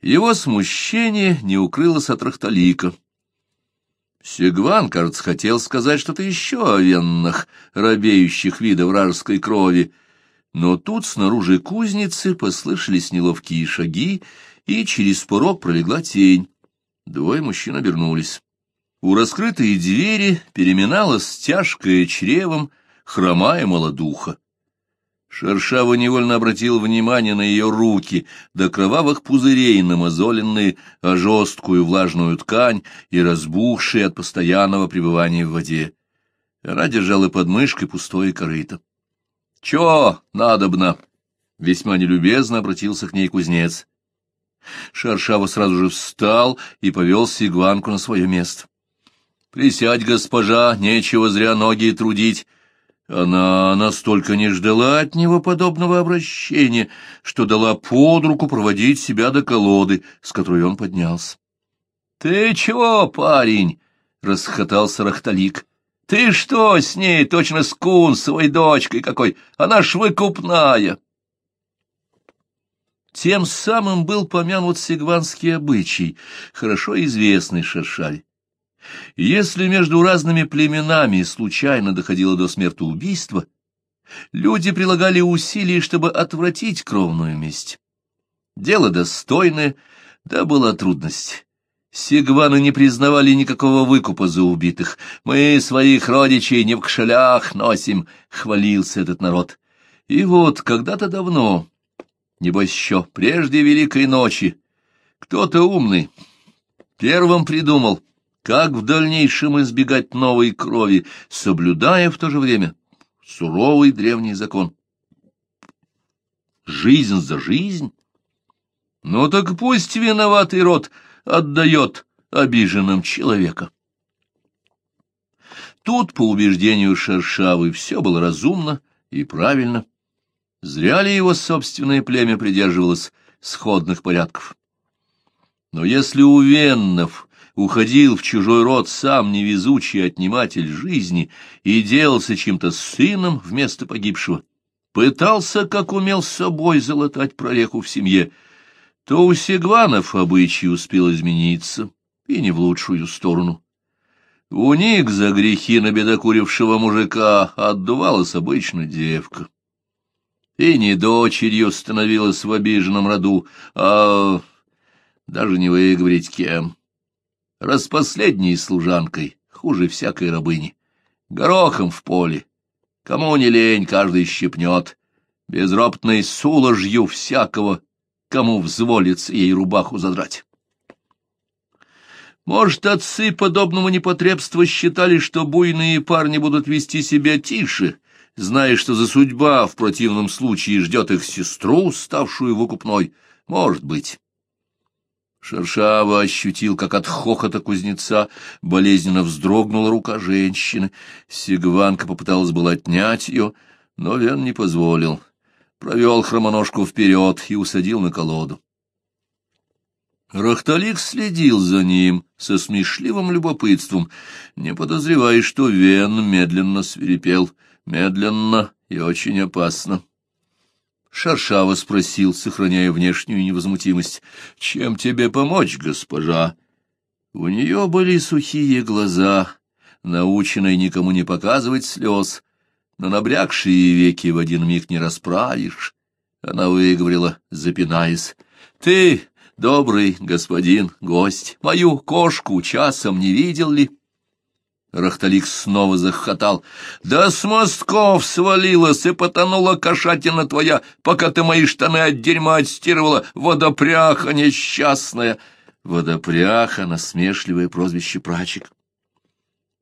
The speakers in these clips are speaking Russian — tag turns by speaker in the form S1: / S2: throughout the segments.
S1: Его смущение не укрылось от Рахталика. Сегван, кажется, хотел сказать что-то еще о веннах, робеющих вида вражеской крови, но тут снаружи кузницы послышались неловкие шаги, и через порог пролегла тень. Двое мужчин обернулись. У раскрытой двери переминалась тяжкая чревом, хромая молодуха. Шершава невольно обратил внимание на ее руки, до кровавых пузырей намазоленные, о жесткую влажную ткань и разбухшие от постоянного пребывания в воде. Она держала под мышкой пустое корыто. — Чё надобно? — весьма нелюбезно обратился к ней кузнец. Шершава сразу же встал и повел Сигванку на свое место. — Присядь, госпожа, нечего зря ноги трудить. Она настолько не ждала от него подобного обращения, что дала под руку проводить себя до колоды, с которой он поднялся. — Ты чего, парень? — расхотался Рахталик. — Ты что с ней, точно с кунсовой дочкой какой? Она ж выкупная. Тем самым был помянут сигванский обычай, хорошо известный Шершаре. Если между разными племенами случайно доходило до смертоубийства, люди прилагали усилия, чтобы отвратить кровную месть. Дело достойное, да была трудность. Сигваны не признавали никакого выкупа за убитых. Мы своих родичей не в кошелях носим, — хвалился этот народ. И вот когда-то давно, небось еще прежде Великой Ночи, кто-то умный первым придумал, как в дальнейшем избегать новой крови, соблюдая в то же время суровый древний закон. Жизнь за жизнь? Ну так пусть виноватый род отдает обиженным человека. Тут, по убеждению Шершавы, все было разумно и правильно. Зря ли его собственное племя придерживалось сходных порядков? Но если у веннов уходил в чужой род сам невезучий отниматель жизни и делался чем-то сыном вместо погибшего, пытался, как умел, с собой залатать прореху в семье, то у Сегванов обычай успел измениться, и не в лучшую сторону. У них за грехи набедокурившего мужика отдувалась обычно девка. И не дочерью становилась в обиженном роду, а даже не выговорить кем распоследней служанкой, хуже всякой рабыни, горохом в поле, кому не лень, каждый щепнет, безропотной суложью всякого, кому взволится ей рубаху задрать. Может, отцы подобного непотребства считали, что буйные парни будут вести себя тише, зная, что за судьба в противном случае ждет их сестру, ставшую выкупной? Может быть. Шершава ощутил, как от хохота кузнеца болезненно вздрогнула рука женщины. Сигванка попыталась было отнять ее, но Вен не позволил. Провел хромоножку вперед и усадил на колоду. Рахталик следил за ним со смешливым любопытством, не подозревая, что Вен медленно свирепел, медленно и очень опасно. Шаршава спросил, сохраняя внешнюю невозмутимость. — Чем тебе помочь, госпожа? У нее были сухие глаза, наученные никому не показывать слез, но набрякшие веки в один миг не расправишь. Она выговорила, запинаясь. — Ты, добрый господин, гость, мою кошку часом не видел ли? — Рахталик снова захохотал. «Да с мостков свалилась и потонула кошатина твоя, пока ты мои штаны от дерьма отстирывала, водопряха несчастная!» Водопряха — насмешливое прозвище прачек.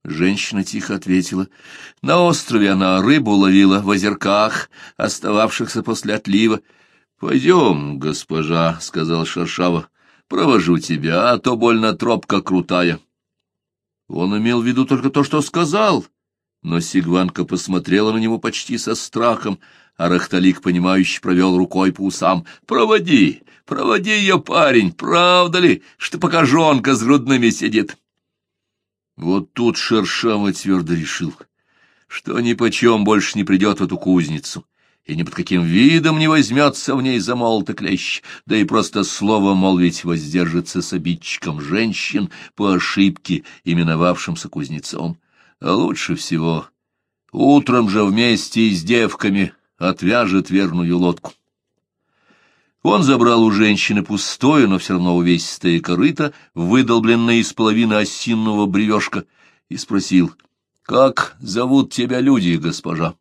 S1: Женщина тихо ответила. На острове она рыбу ловила в озерках, остававшихся после отлива. — Пойдем, госпожа, — сказал Шаршава, — провожу тебя, а то больно тропка крутая. — он имел в виду только то, что сказал. Но Сигванка посмотрела на него почти со страхом, а Рахталик, понимающе провел рукой по усам. «Проводи, проводи ее, парень, правда ли, что пока жонка с грудными сидит?» Вот тут Шершава твердо решил, что ни почем больше не придет в эту кузницу, и ни под каким видом не возьмется в ней за молото клещ, да и просто слово молвить воздержится с обидчиком женщин по ошибке, именовавшимся кузнецом. А лучше всего утром же вместе с девками отвяжет верную лодку. Он забрал у женщины пустое, но все равно увесистое корыто, выдолбленное из половины осинного бревешка, и спросил, «Как зовут тебя люди, госпожа?»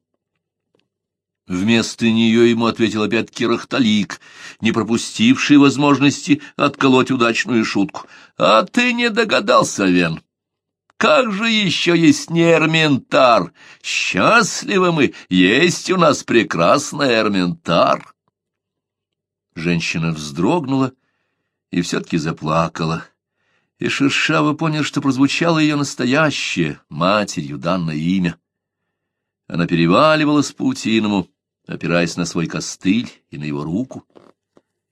S1: Вместо нее ему ответил опять Кирахталик, не пропустивший возможности отколоть удачную шутку. «А ты не догадался, Вен? Как же еще есть не Эрментар? Счастливы мы, есть у нас прекрасный Эрментар!» Женщина вздрогнула и все-таки заплакала. И Шершава понял, что прозвучало ее настоящее, матерью данное имя. Она переваливалась по паутиному, опираясь на свой костыль и на его руку.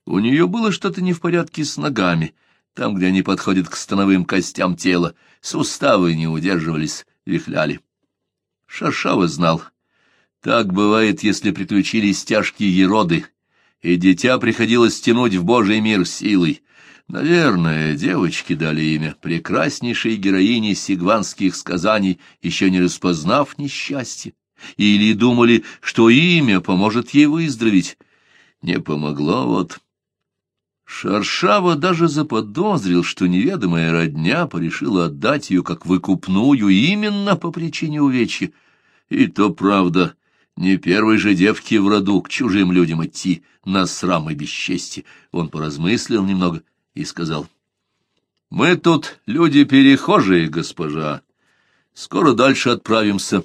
S1: У нее было что-то не в порядке с ногами, там, где они подходят к становым костям тела, суставы не удерживались, вихляли. Шаршава знал. Так бывает, если приключились тяжкие ероды, и дитя приходилось тянуть в Божий мир силой. Наверное, девочки дали имя прекраснейшей героине сигванских сказаний, еще не распознав несчастье или думали, что имя поможет ей выздороветь. Не помогло вот. Шаршава даже заподозрил, что неведомая родня порешила отдать ее как выкупную именно по причине увечья. И то правда, не первой же девке в роду к чужим людям идти на срам и бесчестье. Он поразмыслил немного и сказал, — Мы тут люди перехожие, госпожа. Скоро дальше отправимся.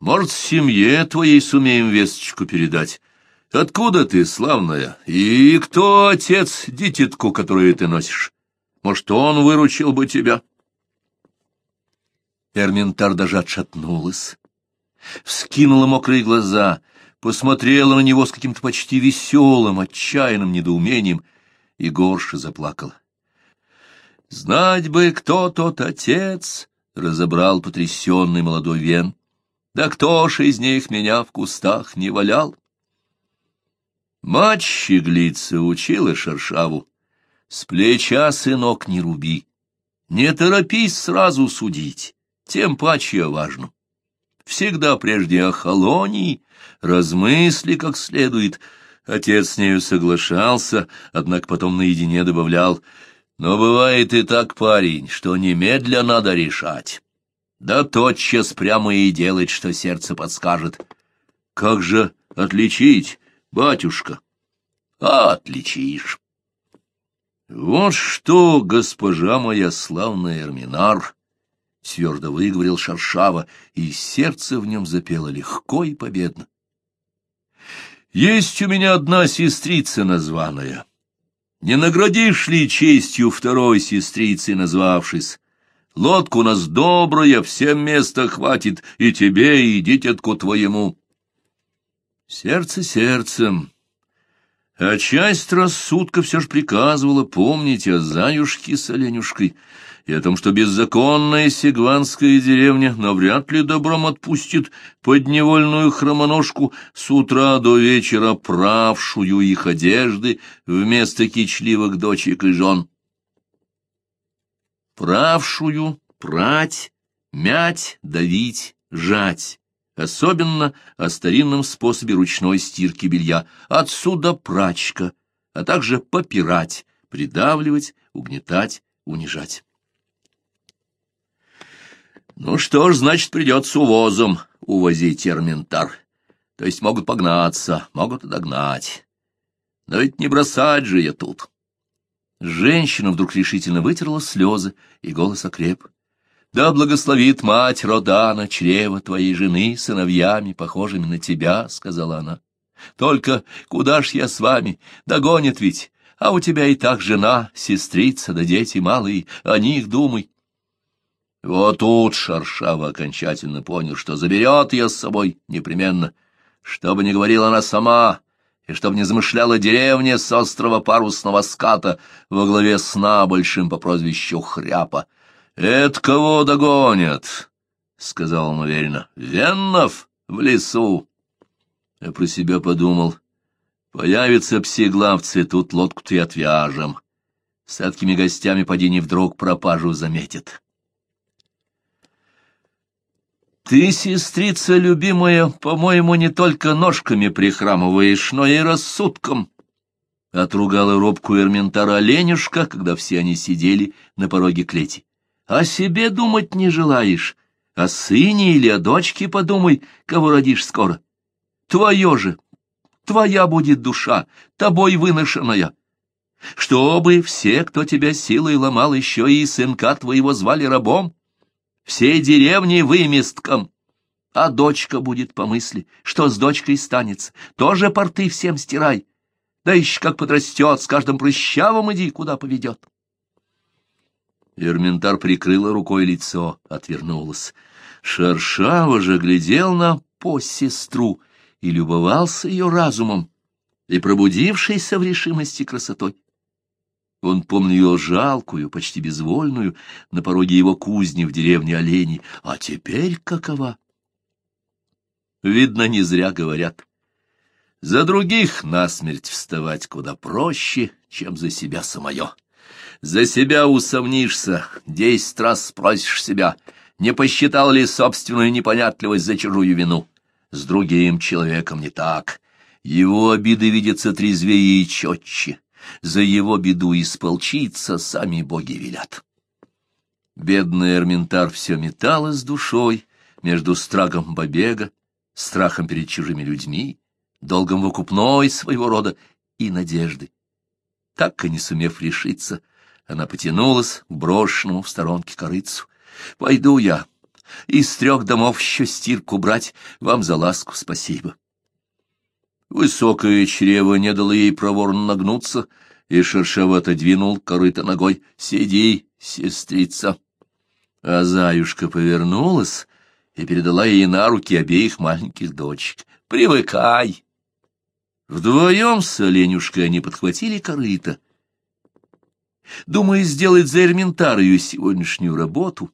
S1: Может, семье твоей сумеем весточку передать. Откуда ты, славная? И кто отец дитятку, которую ты носишь? Может, он выручил бы тебя?» Эрминтар даже отшатнулась, вскинула мокрые глаза, посмотрела на него с каким-то почти веселым, отчаянным недоумением и горше заплакала. «Знать бы, кто тот отец!» — разобрал потрясенный молодой Вен. Да кто ж из них меня в кустах не валял? Мать щеглица учила шершаву. С плеча, сынок, не руби. Не торопись сразу судить, тем паче важно. Всегда прежде охолони, размысли как следует. Отец с нею соглашался, однако потом наедине добавлял, «Но бывает и так, парень, что немедля надо решать». Да тотчас прямо и делать, что сердце подскажет. Как же отличить, батюшка? А отличишь. Вот что, госпожа моя славная Эрминар, — твердо выговорил Шаршава, и сердце в нем запело легко и победно. Есть у меня одна сестрица названная. Не наградишь ли честью второй сестрицы, назвавшись? Лодка у нас добрая, всем места хватит, и тебе, и дитятку твоему. Сердце сердцем. А часть рассудка все ж приказывала помнить о заюшке с оленюшкой и о том, что беззаконная сигванская деревня навряд ли добром отпустит подневольную хромоножку с утра до вечера правшую их одежды вместо кичливых дочек и жен правшую, прать, мять, давить, жать. Особенно о старинном способе ручной стирки белья. Отсюда прачка, а также попирать, придавливать, угнетать, унижать. Ну что ж, значит, придется увозом увозить терминтар. То есть могут погнаться, могут и догнать. Но ведь не бросать же я тут. Женщина вдруг решительно вытерла слезы, и голос окреп. «Да благословит мать Родана, чрево твоей жены, сыновьями, похожими на тебя», — сказала она. «Только куда ж я с вами? Догонят ведь, а у тебя и так жена, сестрица да дети малые, о них думай». Вот тут Шаршава окончательно понял, что заберет ее с собой непременно. Что бы ни говорила она сама, и чтоб не замышляла деревня с острова парусного ската во главе с набольшим по прозвищу Хряпа. «Это кого догонят?» — сказал он уверенно. «Веннов в лесу. А про себя подумал, появятся псиглавцы, тут лодку-то и отвяжем. С такими гостями поди не вдруг пропажу заметит. Ты, сестрица любимая, по-моему, не только ножками прихрамываешь, но и рассудком. Отругала робкую Эрментара Ленюшка, когда все они сидели на пороге клети. О себе думать не желаешь, о сыне или о дочке подумай, кого родишь скоро. Твое же, твоя будет душа, тобой выношенная. Чтобы все, кто тебя силой ломал, еще и сынка твоего звали рабом, все деревни выместком. А дочка будет по мысли, что с дочкой станется, тоже порты всем стирай. Да еще как подрастет, с каждым прыщавым иди, куда поведет. Эрментар прикрыла рукой лицо, отвернулась. Шершава же глядел на посестру и любовался ее разумом и пробудившейся в решимости красотой. Он помнил ее жалкую, почти безвольную, на пороге его кузни в деревне Олени. А теперь какова? Видно, не зря говорят. За других насмерть вставать куда проще, чем за себя самое. За себя усомнишься, десять раз спросишь себя, не посчитал ли собственную непонятливость за чужую вину. С другим человеком не так. Его обиды видятся трезвее и четче за его беду исполчиться сами боги велят. Бедный Эрминтар все метал с душой между страхом побега, страхом перед чужими людьми, долгом выкупной своего рода и надежды. Так и не сумев решиться, она потянулась к брошенному в сторонке корыцу. «Пойду я. Из трех домов еще стирку брать. Вам за ласку спасибо». Высокое чрево не дало ей проворно нагнуться, и шершаво отодвинул корыто ногой. «Сиди, сестрица!» А заюшка повернулась и передала ей на руки обеих маленьких дочек. «Привыкай!» Вдвоем с Оленюшкой они подхватили корыто. Думая сделать за Эрментарию сегодняшнюю работу,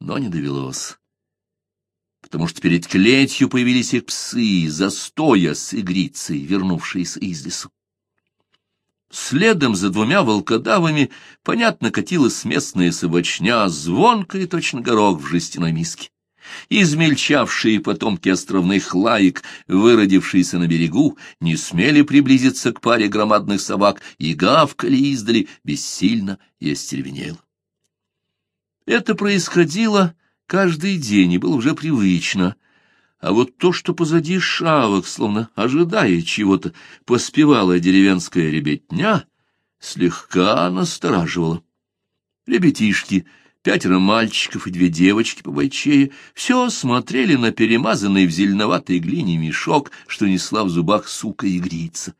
S1: но не довелось потому что перед клетью появились их псы, застоя с игрицей, вернувшиеся из лесу. Следом за двумя волкодавами, понятно, катилась местная собачня, звонкая точно горох в жестяной миске. Измельчавшие потомки островных лаек, выродившиеся на берегу, не смели приблизиться к паре громадных собак и гавкали издали бессильно и остервенело. Это происходило каждый день и было уже привычно. А вот то, что позади шавок, словно ожидая чего-то, поспевала деревенская ребятня, слегка настораживало. Ребятишки, пятеро мальчиков и две девочки по бойчее, все смотрели на перемазанный в зеленоватой глине мешок, что несла в зубах сука-игрица.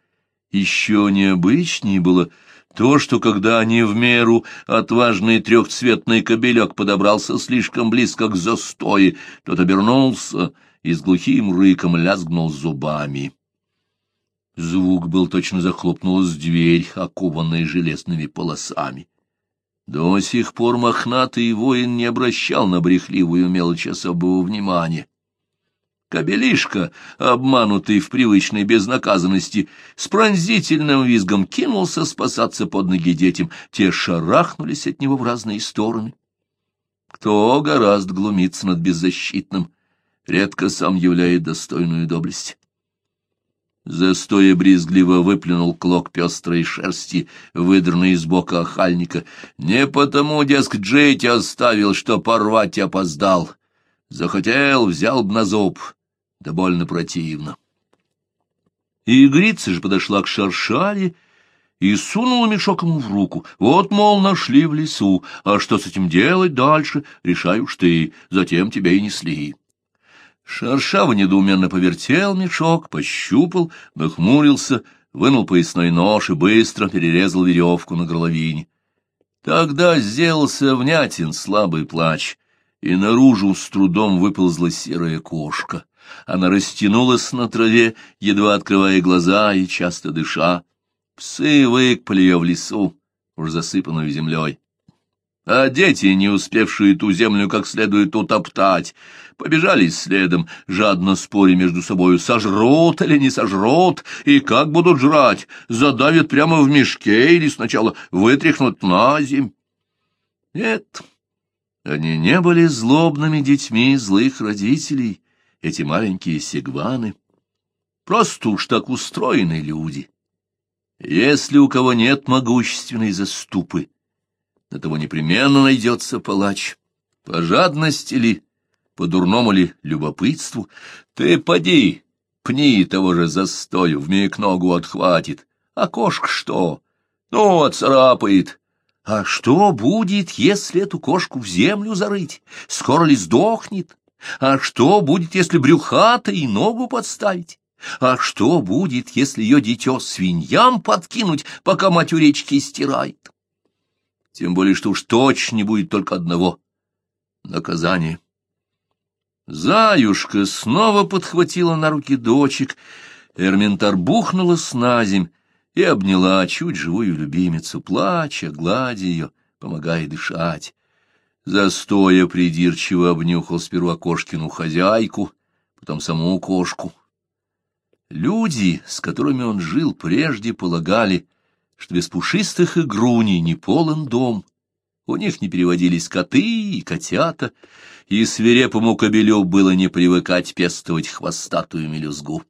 S1: Еще необычнее было — то, что когда они в меру отважный трехцветный кобелек подобрался слишком близко к застое, тот обернулся и с глухим рыком лязгнул зубами. Звук был точно захлопнулась дверь, окованная железными полосами. До сих пор мохнатый воин не обращал на брехливую мелочь особого внимания. Кобелишка, обманутый в привычной безнаказанности, с пронзительным визгом кинулся спасаться под ноги детям. Те шарахнулись от него в разные стороны. Кто гораздо глумиться над беззащитным, редко сам являет достойную доблесть. Застоя брезгливо выплюнул клок пестрой шерсти, выдранный из бока охальника. Не потому, дескать, жить оставил, что порвать опоздал. Захотел, взял б на зуб, да больно противно. И игрица же подошла к шаршаре и сунула мешок ему в руку. Вот, мол, нашли в лесу, а что с этим делать дальше, решаешь ты, затем тебя и несли. Шаршава недоуменно повертел мешок, пощупал, нахмурился, вынул поясной нож и быстро перерезал веревку на горловине. Тогда сделался внятен слабый плач, и наружу с трудом выползла серая кошка — она растянулась на траве, едва открывая глаза и часто дыша. Псы выкпали ее в лесу, уж засыпанную землей. а дети, не успевшие ту землю как следует утоптать, побежали следом, жадно споря между собою, сожрут или не сожрут, и как будут жрать, задавят прямо в мешке или сначала вытряхнут на земь. Нет, они не были злобными детьми злых родителей, эти маленькие сегваны. Просто уж так устроены люди. Если у кого нет могущественной заступы, на того непременно найдется палач. По жадности ли, по дурному ли любопытству, ты поди, пни того же застою, вмиг ногу отхватит. А кошка что? Ну, отцарапает. А что будет, если эту кошку в землю зарыть? Скоро ли сдохнет? А что будет, если брюхата и ногу подставить? А что будет, если ее дитё свиньям подкинуть, пока мать у речки стирает? Тем более, что уж точно не будет только одного — наказания. Заюшка снова подхватила на руки дочек, Эрминтар бухнула с наземь и обняла чуть живую любимицу, плача, гладя ее, помогая дышать. Застоя придирчиво обнюхал сперва кошкину хозяйку, потом саму кошку. Люди, с которыми он жил прежде, полагали, что без пушистых игруней не полон дом. У них не переводились коты и котята, и свирепому кобелю было не привыкать пестовать хвостатую мелюзгу.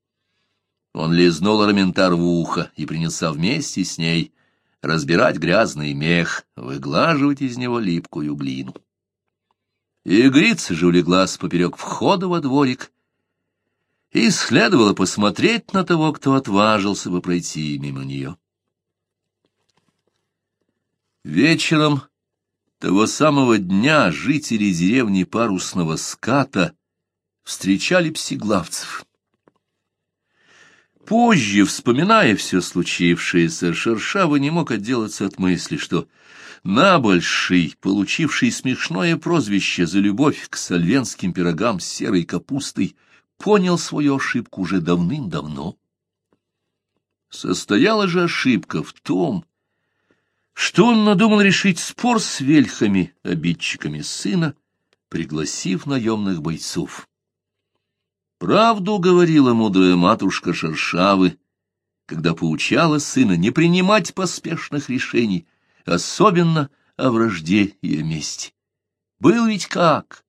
S1: Он лизнул Арментар в ухо и принялся вместе с ней разбирать грязный мех, выглаживать из него липкую глину. Игрица же улеглась поперек входа во дворик, и следовало посмотреть на того, кто отважился бы пройти мимо нее. Вечером того самого дня жители деревни Парусного ската встречали псиглавцев. Позже, вспоминая все случившееся, Шершава не мог отделаться от мысли, что Набольший, получивший смешное прозвище за любовь к сальвенским пирогам с серой капустой, понял свою ошибку уже давным-давно. Состояла же ошибка в том, что он надумал решить спор с вельхами, обидчиками сына, пригласив наемных бойцов. Правду говорила мудрая матушка Шершавы, когда поучала сына не принимать поспешных решений, особенно о вражде и о мести. Был ведь как?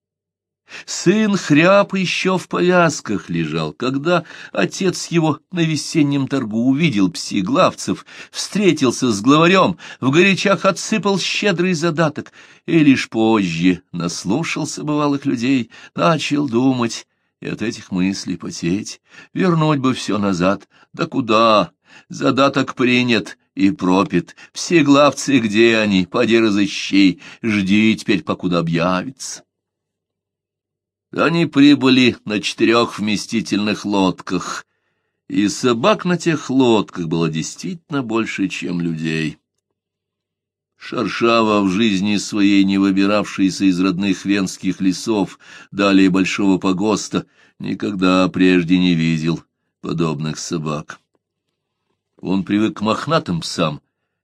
S1: Сын хряп еще в повязках лежал, когда отец его на весеннем торгу увидел псиглавцев, встретился с главарем, в горячах отсыпал щедрый задаток, и лишь позже наслушался бывалых людей, начал думать и от этих мыслей потеть. Вернуть бы все назад, да куда? Задаток принят и пропит. Все главцы где они? Поди разыщи, жди теперь, покуда объявится. Они прибыли на четырех вместительных лодках, и собак на тех лодках было действительно больше, чем людей. Шаршава в жизни своей, не выбиравшийся из родных венских лесов, далее большого погоста, никогда прежде не видел подобных собак. Он привык к мохнатым псам,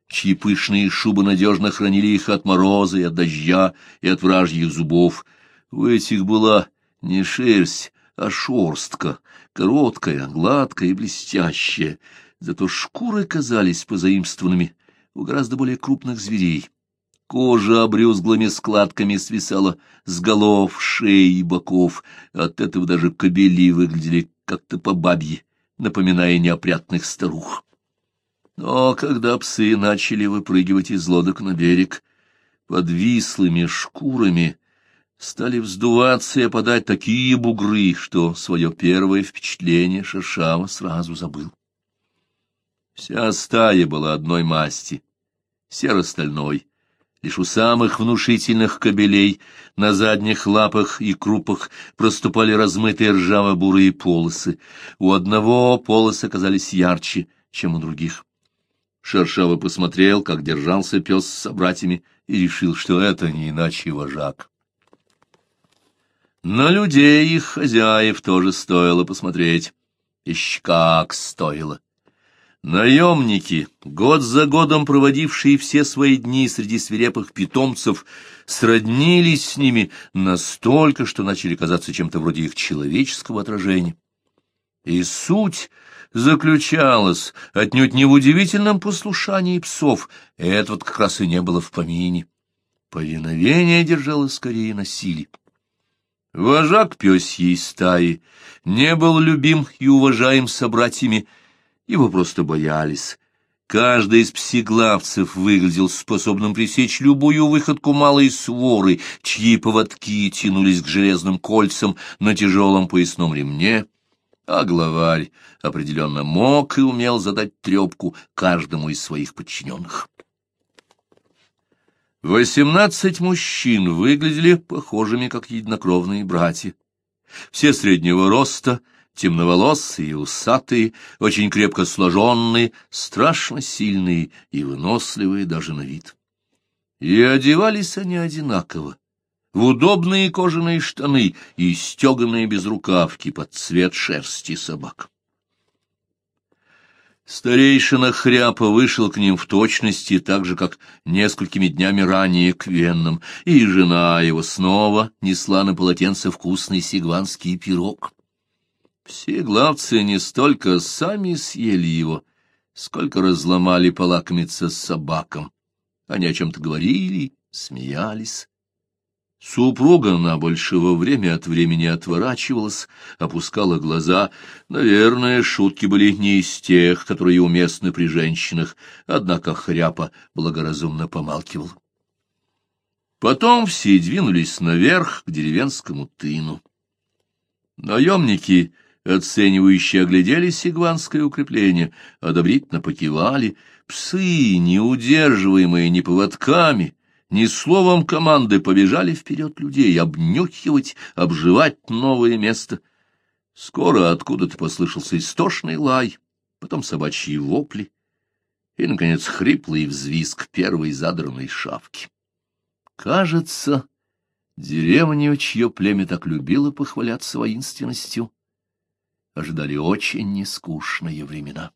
S1: чьи пышные шубы надежно хранили их от мороза и от дождя и от вражьих зубов. В этих была не шерсть, а шерстка, короткая, гладкая и блестящая, зато шкуры казались позаимствованными у гораздо более крупных зверей. Кожа обрюзглыми складками свисала с голов, шеи и боков, от этого даже кобели выглядели как-то по бабье, напоминая неопрятных старух. Но когда псы начали выпрыгивать из лодок на берег, под вислыми шкурами стали вздуваться и опадать такие бугры, что свое первое впечатление Шершава сразу забыл. Вся стая была одной масти, серо-стальной, лишь у самых внушительных кобелей на задних лапах и крупах проступали размытые ржаво-бурые полосы. У одного полосы оказались ярче, чем у других. Шершава посмотрел, как держался пес с собратьями, и решил, что это не иначе вожак. На людей их хозяев тоже стоило посмотреть. Ищ как стоило. Наемники, год за годом проводившие все свои дни среди свирепых питомцев, сроднились с ними настолько, что начали казаться чем-то вроде их человеческого отражения. И суть заключалась отнюдь не в удивительном послушании псов, этого как раз и не было в помине. Повиновение держалось скорее на силе. Вожак пёсьей стаи не был любим и уважаем собратьями, его просто боялись. Каждый из псиглавцев выглядел способным пресечь любую выходку малой своры, чьи поводки тянулись к железным кольцам на тяжелом поясном ремне, а главарь определенно мог и умел задать трепку каждому из своих подчиненных. Восемнадцать мужчин выглядели похожими, как единокровные братья. Все среднего роста, темноволосые и усатые, очень крепко сложенные, страшно сильные и выносливые даже на вид. И одевались они одинаково, в удобные кожаные штаны и стеганые безрукавки под цвет шерсти собак. Старейшина Хряпа вышел к ним в точности, так же, как несколькими днями ранее к веннам, и жена его снова несла на полотенце вкусный сигванский пирог. Все главцы не столько сами съели его, сколько разломали полакомиться с собакам. Они о чем-то говорили, смеялись. Супруга на большего время от времени отворачивалась, опускала глаза. Наверное, шутки были не из тех, которые уместны при женщинах, однако хряпа благоразумно помалкивал. Потом все двинулись наверх к деревенскому тыну. Наемники оценивающие оглядели сигванское укрепление, одобрительно покивали. Псы, неудерживаемые ни поводками, ни словом команды, побежали вперед людей, обнюхивать, обживать новое место. Скоро откуда-то послышался истошный лай, потом собачьи вопли и, наконец, хриплый взвизг первой задранной шавки. Кажется, деревню, чье племя так любило похваляться воинственностью, ожидали очень нескучные времена.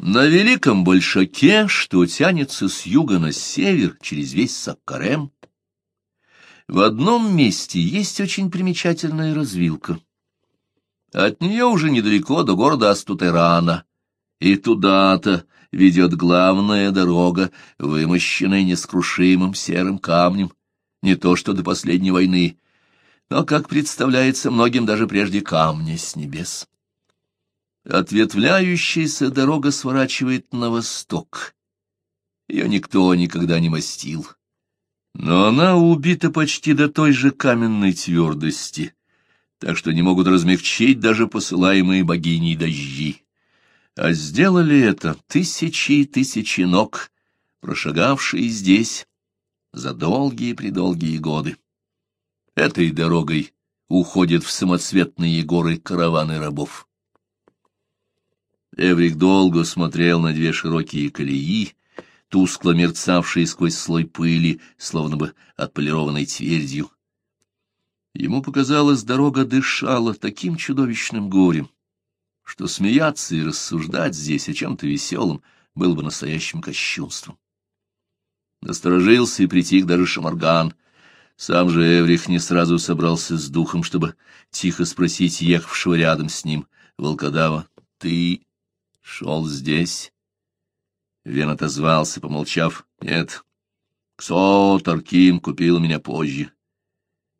S1: На Великом Большаке, что тянется с юга на север через весь Саккарем, в одном месте есть очень примечательная развилка. От нее уже недалеко до города Астутерана, и туда-то ведет главная дорога, вымощенная нескрушимым серым камнем, не то что до последней войны, но, как представляется многим даже прежде камня с небес. Ответвляющаяся дорога сворачивает на восток. Ее никто никогда не мастил. Но она убита почти до той же каменной твердости, так что не могут размягчить даже посылаемые богиней дожди. А сделали это тысячи и тысячи ног, прошагавшие здесь за долгие-предолгие годы. Этой дорогой уходят в самоцветные горы караваны рабов. Эврик долго смотрел на две широкие колеи, тускло мерцавшие сквозь слой пыли, словно бы отполированной твердью. Ему показалось, дорога дышала таким чудовищным горем, что смеяться и рассуждать здесь о чем-то веселом было бы настоящим кощунством. Насторожился и притих даже Шамарган — сам же Эврих не сразу собрался с духом, чтобы тихо спросить ехавшего рядом с ним волкодава. — Ты шел здесь? Вен отозвался, помолчав. — Нет. Ксо Тарким купил меня позже.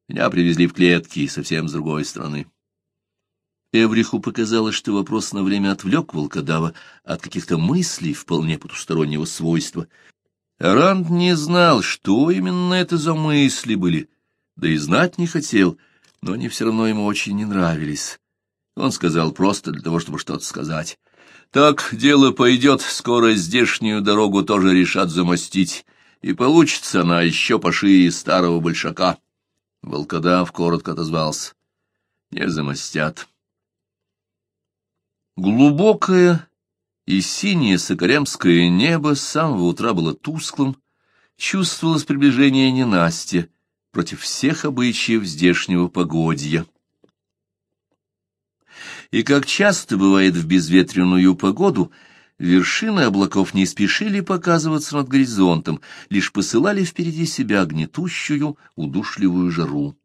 S1: Меня привезли в клетки совсем с другой стороны. Эвриху показалось, что вопрос на время отвлек волкодава от каких-то мыслей вполне потустороннего свойства, Ранд не знал, что именно это за мысли были, да и знать не хотел, но они все равно ему очень не нравились. Он сказал просто для того, чтобы что-то сказать. «Так дело пойдет, скоро здешнюю дорогу тоже решат замостить, и получится она еще пошире старого большака». Волкодав коротко отозвался. «Не замостят». Глубокая и синее сокаремское небо с самого утра было тусклым, чувствовалось приближение ненастья против всех обычаев здешнего погодья. И как часто бывает в безветренную погоду, вершины облаков не спешили показываться над горизонтом, лишь посылали впереди себя гнетущую, удушливую жару.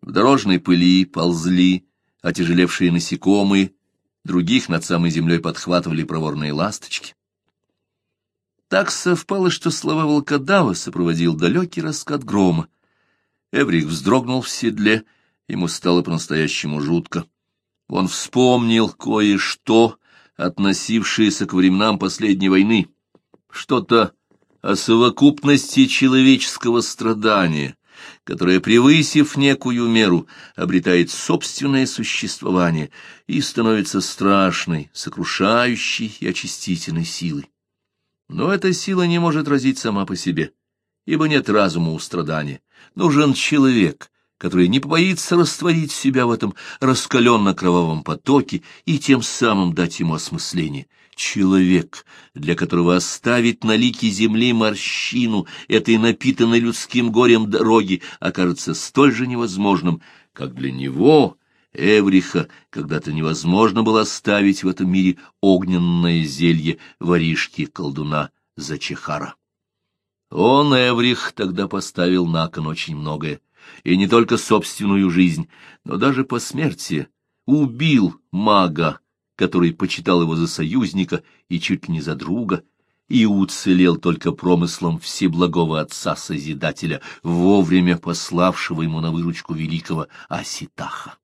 S1: В дорожной пыли ползли отяжелевшие насекомые, других над самой землей подхватывали проворные ласточки. Так совпало, что слова волкодава сопроводил далекий раскат грома. Эврик вздрогнул в седле, ему стало по-настоящему жутко. Он вспомнил кое-что, относившееся к временам последней войны, что-то о совокупности человеческого страдания, которое, превысив некую меру, обретает собственное существование и становится страшной, сокрушающей и очистительной силой. Но эта сила не может разить сама по себе, ибо нет разума у страдания. Нужен человек, который не боится растворить себя в этом раскаленно-кровавом потоке и тем самым дать ему осмысление. Человек, для которого оставить на лике земли морщину этой напитанной людским горем дороги окажется столь же невозможным, как для него, Эвриха, когда-то невозможно было оставить в этом мире огненное зелье воришки-колдуна Зачехара. Он, Эврих, тогда поставил на кон очень многое и не только собственную жизнь, но даже по смерти убил мага, который почитал его за союзника и чуть ли не за друга, и уцелел только промыслом всеблагого отца-созидателя, вовремя пославшего ему на выручку великого Аситаха.